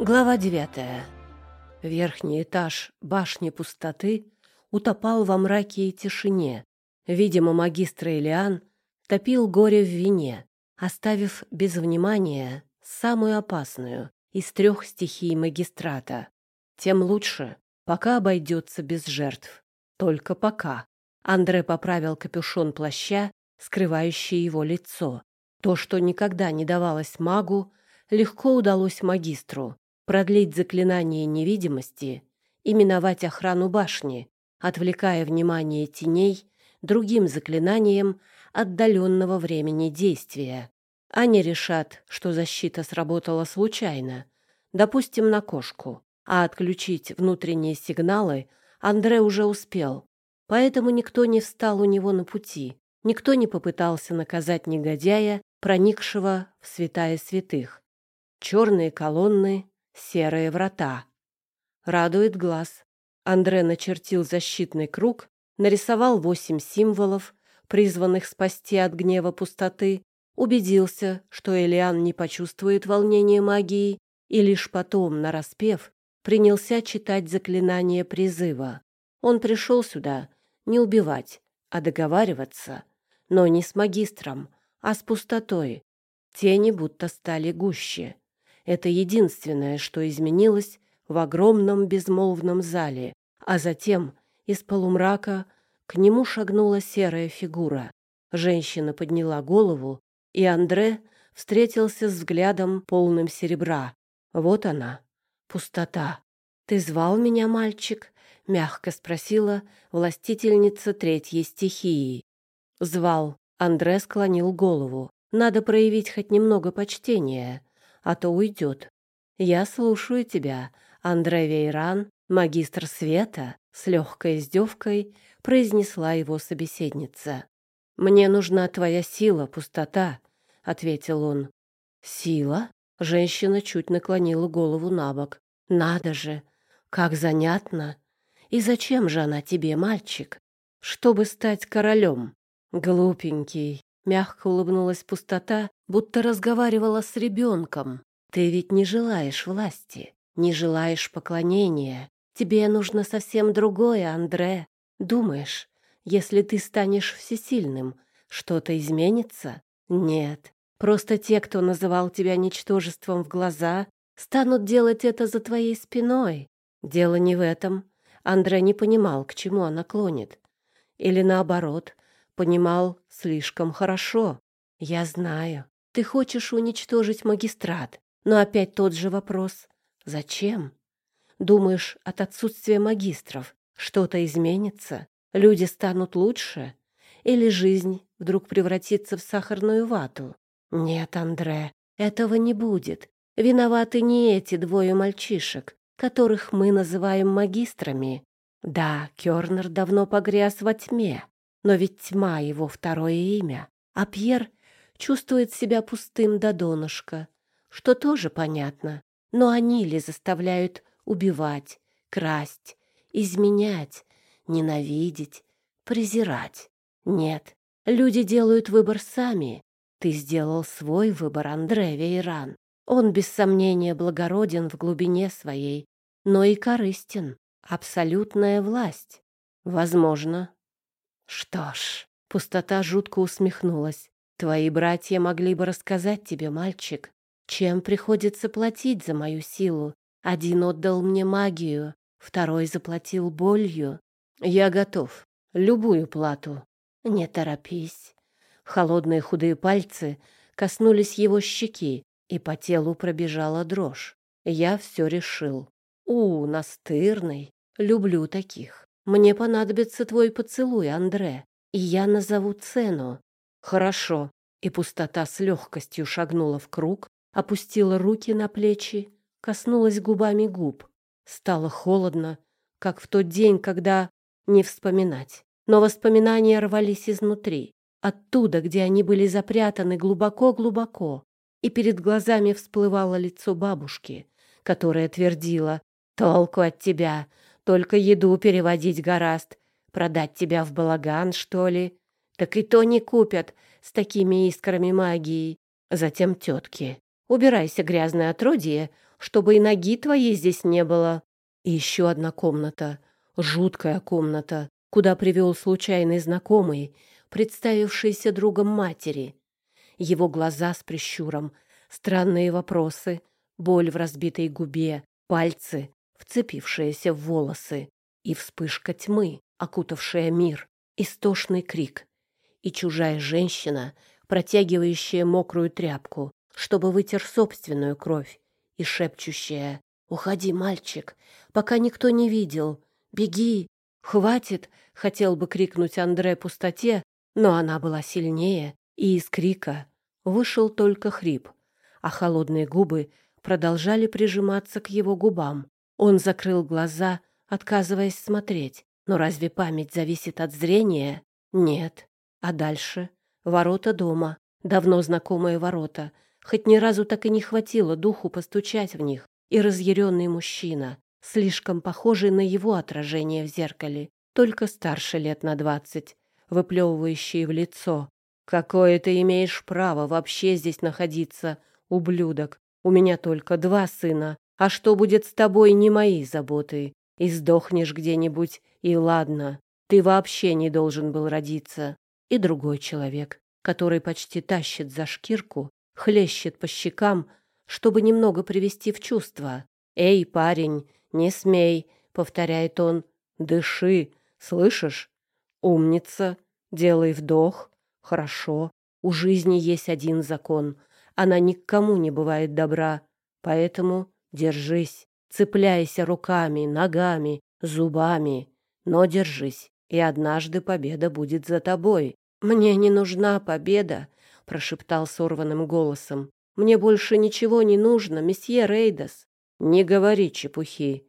Глава девятая. Верхний этаж башни пустоты утопал во мраке и тишине. Видимо, магистр Элиан топил горе в вине, оставив без внимания самую опасную из трех стихий магистрата. Тем лучше, пока обойдется без жертв. Только пока. Андре поправил капюшон плаща, скрывающий его лицо. То, что никогда не давалось магу, легко удалось магистру продлить заклинание невидимости и миновать охрану башни, отвлекая внимание теней другим заклинанием отдаленного времени действия. Они решат, что защита сработала случайно, допустим, на кошку, а отключить внутренние сигналы Андре уже успел. Поэтому никто не встал у него на пути, никто не попытался наказать негодяя, проникшего в святая святых. Черные колонны, серые врата. Радует глаз. Андре начертил защитный круг, нарисовал восемь символов, призванных спасти от гнева пустоты, убедился, что Элиан не почувствует волнения магии, и лишь потом, нараспев, принялся читать заклинание призыва. Он пришел сюда не убивать, а договариваться, но не с магистром, а с пустотой. Тени будто стали гуще. Это единственное, что изменилось в огромном безмолвном зале, а затем из полумрака к нему шагнула серая фигура. Женщина подняла голову, и Андре встретился с взглядом полным серебра. Вот она, пустота. «Ты звал меня, мальчик?» — мягко спросила властительница третьей стихии. «Звал». Андре склонил голову. «Надо проявить хоть немного почтения а то уйдет. Я слушаю тебя, Андре Вейран, магистр света, с легкой издевкой произнесла его собеседница. «Мне нужна твоя сила, пустота», — ответил он. «Сила?» — женщина чуть наклонила голову на бок. «Надо же! Как занятно! И зачем же она тебе, мальчик? Чтобы стать королем?» «Глупенький!» — мягко улыбнулась пустота будто разговаривала с ребенком. «Ты ведь не желаешь власти, не желаешь поклонения. Тебе нужно совсем другое, Андре. Думаешь, если ты станешь всесильным, что-то изменится? Нет. Просто те, кто называл тебя ничтожеством в глаза, станут делать это за твоей спиной. Дело не в этом. Андре не понимал, к чему она клонит. Или наоборот, понимал слишком хорошо. Я знаю. Ты хочешь уничтожить магистрат, но опять тот же вопрос. Зачем? Думаешь, от отсутствия магистров что-то изменится? Люди станут лучше? Или жизнь вдруг превратится в сахарную вату? Нет, Андре, этого не будет. Виноваты не эти двое мальчишек, которых мы называем магистрами. Да, Кёрнер давно погряз во тьме, но ведь тьма его второе имя, а Пьер чувствует себя пустым до донышка, что тоже понятно. Но они ли заставляют убивать, красть, изменять, ненавидеть, презирать? Нет, люди делают выбор сами. Ты сделал свой выбор, Андре Вейран. Он, без сомнения, благороден в глубине своей, но и корыстен. Абсолютная власть. Возможно. Что ж, пустота жутко усмехнулась. Твои братья могли бы рассказать тебе, мальчик, чем приходится платить за мою силу. Один отдал мне магию, второй заплатил болью. Я готов. Любую плату. Не торопись. Холодные худые пальцы коснулись его щеки, и по телу пробежала дрожь. Я все решил. У, настырный. Люблю таких. Мне понадобится твой поцелуй, Андре, и я назову цену. Хорошо. И пустота с легкостью шагнула в круг, опустила руки на плечи, коснулась губами губ. Стало холодно, как в тот день, когда не вспоминать. Но воспоминания рвались изнутри, оттуда, где они были запрятаны глубоко-глубоко. И перед глазами всплывало лицо бабушки, которая твердила «Толку от тебя, только еду переводить гораст, продать тебя в балаган, что ли?» Так и то не купят с такими искрами магии. Затем тетки. Убирайся, грязное отродье, чтобы и ноги твоей здесь не было. И еще одна комната, жуткая комната, куда привел случайный знакомый, представившийся другом матери. Его глаза с прищуром, странные вопросы, боль в разбитой губе, пальцы, вцепившиеся в волосы, и вспышка тьмы, окутавшая мир, истошный крик, и чужая женщина, протягивающая мокрую тряпку, чтобы вытер собственную кровь, и шепчущая «Уходи, мальчик, пока никто не видел, беги, хватит!» хотел бы крикнуть Андре пустоте, но она была сильнее, и из крика вышел только хрип, а холодные губы продолжали прижиматься к его губам. Он закрыл глаза, отказываясь смотреть. Но разве память зависит от зрения? Нет. А дальше? Ворота дома. Давно знакомые ворота. Хоть ни разу так и не хватило духу постучать в них. И разъяренный мужчина, слишком похожий на его отражение в зеркале, только старше лет на двадцать, выплевывающий в лицо. «Какое ты имеешь право вообще здесь находиться, ублюдок? У меня только два сына, а что будет с тобой, не мои заботы. И сдохнешь где-нибудь, и ладно. Ты вообще не должен был родиться. И другой человек, который почти тащит за шкирку, хлещет по щекам, чтобы немного привести в чувство. «Эй, парень, не смей», — повторяет он. «Дыши, слышишь? Умница, делай вдох. Хорошо. У жизни есть один закон. Она никому не бывает добра. Поэтому держись, цепляйся руками, ногами, зубами, но держись, и однажды победа будет за тобой. Мне не нужна победа, прошептал сорванным голосом. Мне больше ничего не нужно, месье Рейдас. Не говори чепухи.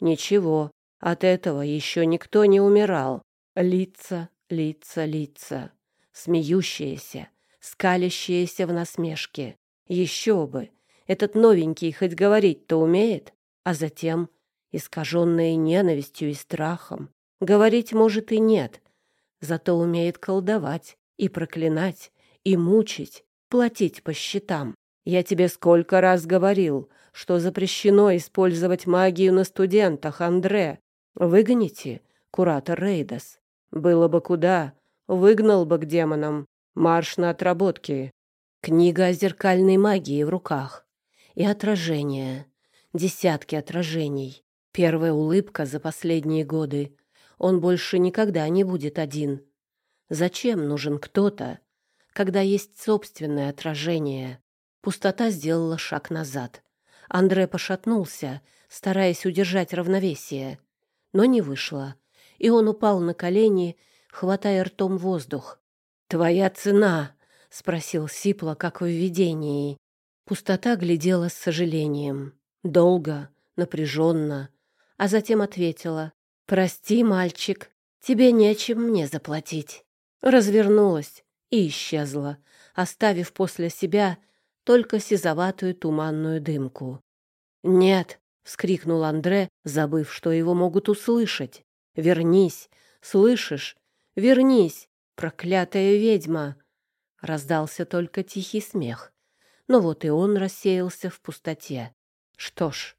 Ничего, от этого еще никто не умирал. Лица, лица, лица, смеющиеся, скалящиеся в насмешке. Еще бы, этот новенький хоть говорить-то умеет, а затем, искаженные ненавистью и страхом, говорить может и нет, зато умеет колдовать и проклинать, и мучить, платить по счетам. Я тебе сколько раз говорил, что запрещено использовать магию на студентах, Андре. Выгоните, куратор Рейдас. Было бы куда, выгнал бы к демонам. Марш на отработки. Книга о зеркальной магии в руках и отражения. Десятки отражений. Первая улыбка за последние годы. Он больше никогда не будет один. Зачем нужен кто-то, когда есть собственное отражение? Пустота сделала шаг назад. Андре пошатнулся, стараясь удержать равновесие. Но не вышло, и он упал на колени, хватая ртом воздух. «Твоя цена!» — спросил Сипла, как в видении. Пустота глядела с сожалением. Долго, напряженно. А затем ответила. «Прости, мальчик, тебе нечем мне заплатить». Развернулась и исчезла, оставив после себя только сизоватую туманную дымку. «Нет!» — вскрикнул Андре, забыв, что его могут услышать. «Вернись! Слышишь? Вернись, проклятая ведьма!» Раздался только тихий смех, но вот и он рассеялся в пустоте. Что ж,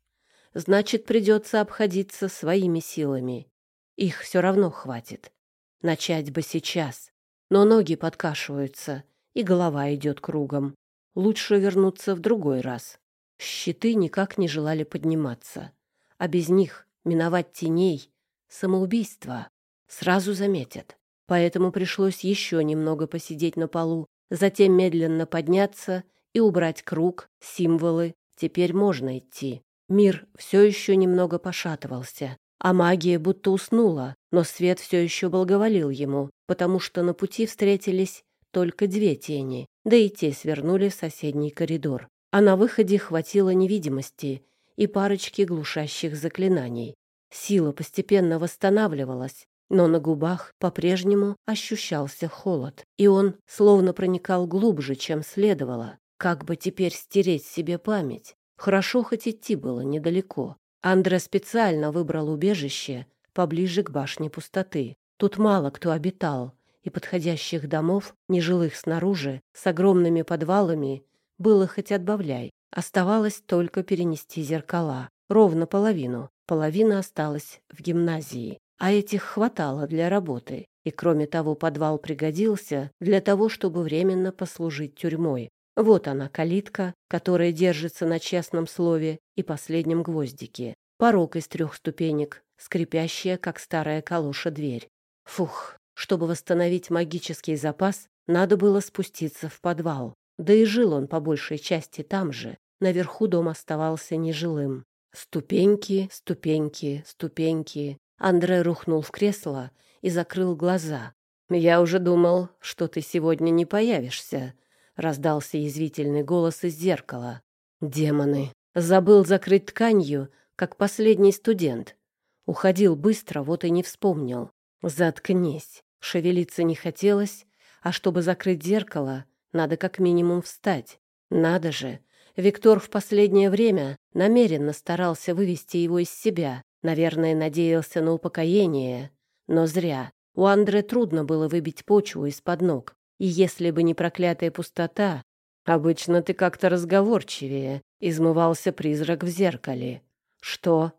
значит, придется обходиться своими силами. Их все равно хватит. Начать бы сейчас. Но ноги подкашиваются, и голова идет кругом. Лучше вернуться в другой раз. Щиты никак не желали подниматься. А без них миновать теней — самоубийство. Сразу заметят. Поэтому пришлось еще немного посидеть на полу, затем медленно подняться и убрать круг, символы. Теперь можно идти. Мир все еще немного пошатывался, а магия будто уснула, но свет все еще благоволил ему, потому что на пути встретились только две тени, да и те свернули в соседний коридор. А на выходе хватило невидимости и парочки глушащих заклинаний. Сила постепенно восстанавливалась, но на губах по-прежнему ощущался холод, и он словно проникал глубже, чем следовало. Как бы теперь стереть себе память? Хорошо, хоть идти было недалеко. Андре специально выбрал убежище поближе к башне пустоты. Тут мало кто обитал, и подходящих домов, нежилых снаружи, с огромными подвалами, было хоть отбавляй. Оставалось только перенести зеркала. Ровно половину. Половина осталась в гимназии. А этих хватало для работы. И кроме того, подвал пригодился для того, чтобы временно послужить тюрьмой. Вот она, калитка, которая держится на честном слове и последнем гвоздике. Порог из трех ступенек, скрипящая, как старая калоша, дверь. Фух, чтобы восстановить магический запас, надо было спуститься в подвал. Да и жил он по большей части там же. Наверху дом оставался нежилым. Ступеньки, ступеньки, ступеньки. Андре рухнул в кресло и закрыл глаза. «Я уже думал, что ты сегодня не появишься», — раздался язвительный голос из зеркала. «Демоны! Забыл закрыть тканью, как последний студент. Уходил быстро, вот и не вспомнил. Заткнись!» Шевелиться не хотелось, а чтобы закрыть зеркало, надо как минимум встать. Надо же! Виктор в последнее время намеренно старался вывести его из себя. Наверное, надеялся на упокоение. Но зря. У Андре трудно было выбить почву из-под ног. И если бы не проклятая пустота, обычно ты как-то разговорчивее, измывался призрак в зеркале. Что?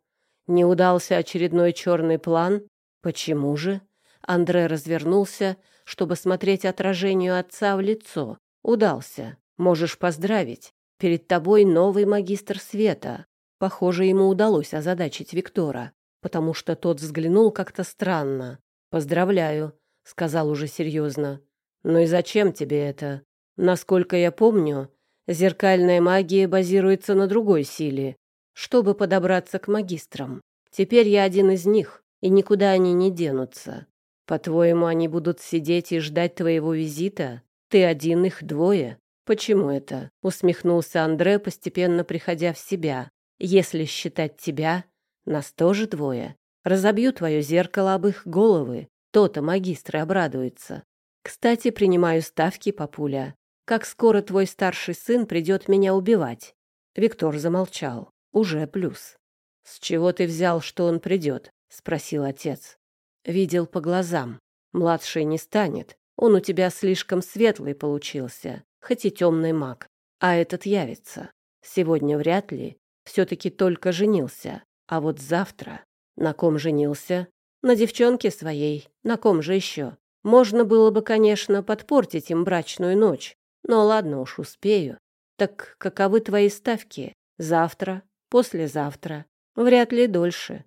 Не удался очередной черный план? Почему же? Андре развернулся, чтобы смотреть отражению отца в лицо. Удался. Можешь поздравить. Перед тобой новый магистр света. Похоже, ему удалось озадачить Виктора, потому что тот взглянул как-то странно. «Поздравляю», — сказал уже серьезно. «Ну и зачем тебе это? Насколько я помню, зеркальная магия базируется на другой силе, чтобы подобраться к магистрам. Теперь я один из них, и никуда они не денутся. По-твоему, они будут сидеть и ждать твоего визита? Ты один, их двое. Почему это? Усмехнулся Андре, постепенно приходя в себя. Если считать тебя, нас тоже двое. Разобью твое зеркало об их головы. То-то магистры обрадуются. Кстати, принимаю ставки, папуля. Как скоро твой старший сын придет меня убивать? Виктор замолчал. Уже плюс. С чего ты взял, что он придет? Спросил отец. Видел по глазам. Младший не станет. Он у тебя слишком светлый получился, хоть и темный маг. А этот явится. Сегодня вряд ли. Все-таки только женился. А вот завтра... На ком женился? На девчонке своей. На ком же еще? Можно было бы, конечно, подпортить им брачную ночь. Но ладно уж, успею. Так каковы твои ставки? Завтра? Послезавтра? Вряд ли дольше.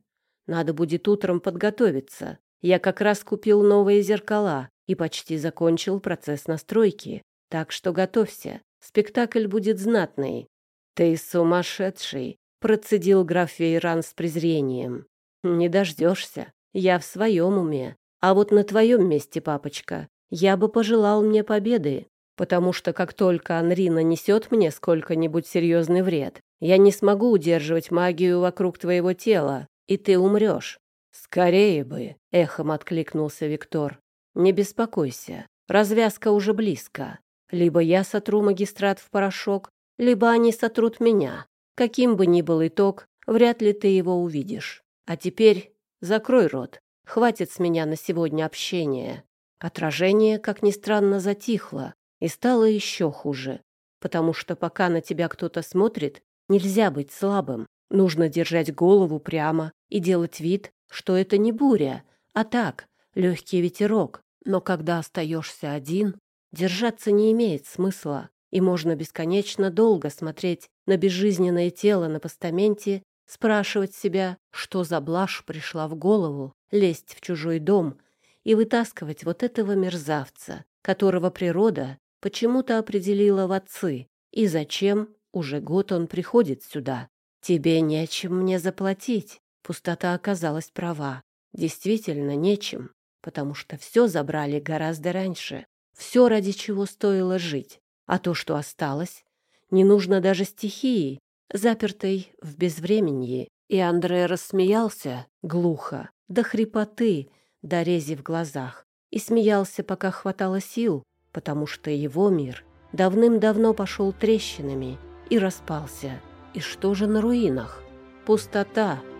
Надо будет утром подготовиться. Я как раз купил новые зеркала и почти закончил процесс настройки. Так что готовься. Спектакль будет знатный. Ты сумасшедший, процедил граф Вейран с презрением. Не дождешься. Я в своем уме. А вот на твоем месте, папочка, я бы пожелал мне победы, потому что как только Анри нанесет мне сколько-нибудь серьезный вред, я не смогу удерживать магию вокруг твоего тела, и ты умрешь. «Скорее бы!» — эхом откликнулся Виктор. «Не беспокойся, развязка уже близко. Либо я сотру магистрат в порошок, либо они сотрут меня. Каким бы ни был итог, вряд ли ты его увидишь. А теперь закрой рот. Хватит с меня на сегодня общения». Отражение, как ни странно, затихло и стало еще хуже, потому что пока на тебя кто-то смотрит, нельзя быть слабым. Нужно держать голову прямо и делать вид, что это не буря, а так, легкий ветерок. Но когда остаешься один, держаться не имеет смысла, и можно бесконечно долго смотреть на безжизненное тело на постаменте, спрашивать себя, что за блажь пришла в голову, лезть в чужой дом и вытаскивать вот этого мерзавца, которого природа почему-то определила в отцы, и зачем уже год он приходит сюда. Тебе нечем мне заплатить, Пустота оказалась права. Действительно нечем, потому что все забрали гораздо раньше. Все, ради чего стоило жить. А то, что осталось, не нужно даже стихии, запертой в безвременье. И Андре рассмеялся глухо, до хрипоты, до рези в глазах. И смеялся, пока хватало сил, потому что его мир давным-давно пошел трещинами и распался. И что же на руинах? Пустота —